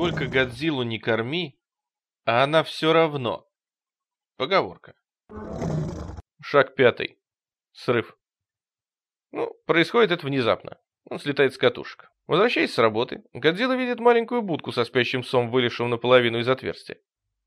Сколько Годзиллу не корми, а она все равно. Поговорка. Шаг пятый. Срыв. Ну, происходит это внезапно. Он слетает с катушек. Возвращаясь с работы, Годзилла видит маленькую будку со спящим псом, вылезшим наполовину из отверстия.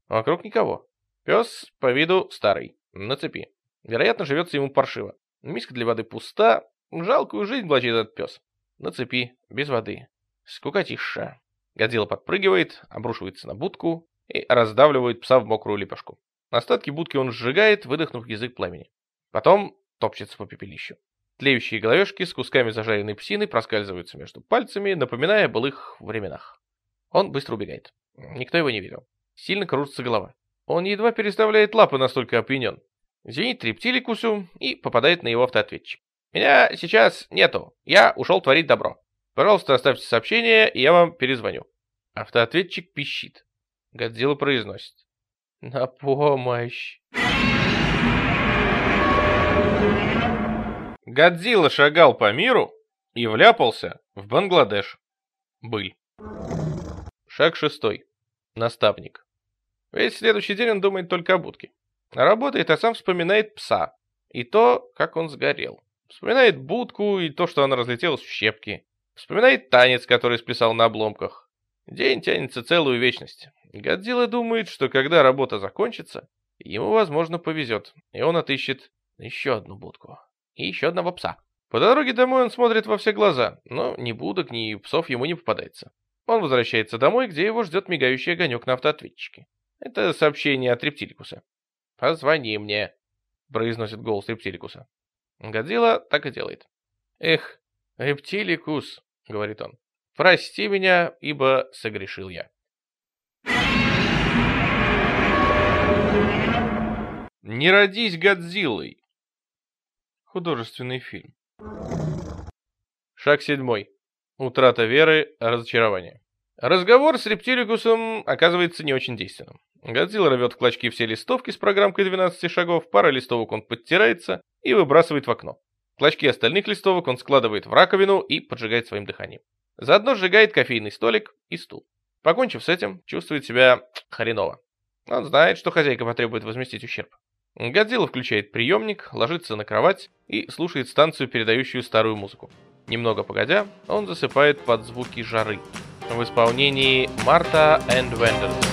Вокруг никого. Пес по виду старый, на цепи. Вероятно, живется ему паршиво. Миска для воды пуста, жалкую жизнь влачит этот пес. На цепи, без воды. Скукотиша. Годзилла подпрыгивает, обрушивается на будку и раздавливает пса в мокрую лепешку. Остатки будки он сжигает, выдохнув язык пламени. Потом топчется по пепелищу. Тлеющие головешки с кусками зажаренной псины проскальзываются между пальцами, напоминая о былых временах. Он быстро убегает. Никто его не видел. Сильно кружится голова. Он едва переставляет лапы, настолько опьянен. Звенит рептиликусу и попадает на его автоответчик. «Меня сейчас нету. Я ушел творить добро. Пожалуйста, оставьте сообщение, и я вам перезвоню». Автоответчик пищит. Годзилла произносит. «На помощь!» Годзилла шагал по миру и вляпался в Бангладеш. Быль. Шаг шестой. Наставник. Весь следующий день он думает только о будке. Работает, а сам вспоминает пса. И то, как он сгорел. Вспоминает будку и то, что она разлетелась в щепки. Вспоминает танец, который сплясал на обломках. День тянется целую вечность. Годзилла думает, что когда работа закончится, ему, возможно, повезет, и он отыщет еще одну будку и еще одного пса. По дороге домой он смотрит во все глаза, но ни будок, ни псов ему не попадается. Он возвращается домой, где его ждет мигающий огонек на автоответчике. Это сообщение от Рептиликуса. «Позвони мне», — произносит голос Рептиликуса. Годзилла так и делает. «Эх, Рептиликус», — говорит он, — «прости меня, ибо согрешил я». Не родись Годзиллой. Художественный фильм. Шаг седьмой. Утрата веры, разочарование. Разговор с Рептиликусом оказывается не очень действенным. Годзилла рвет в клочки все листовки с программкой 12 шагов, пара листовок он подтирается и выбрасывает в окно. Клочки остальных листовок он складывает в раковину и поджигает своим дыханием. Заодно сжигает кофейный столик и стул. Покончив с этим, чувствует себя хреново. Он знает, что хозяйка потребует возместить ущерб. Годзилла включает приемник, ложится на кровать и слушает станцию, передающую старую музыку. Немного погодя, он засыпает под звуки жары в исполнении Марта and Wenders.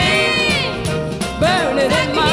burning in my